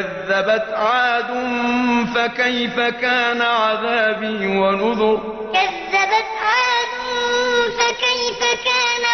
كذبت عاد فكيف كان عذابي ونذر كذبت عاد فكيف كان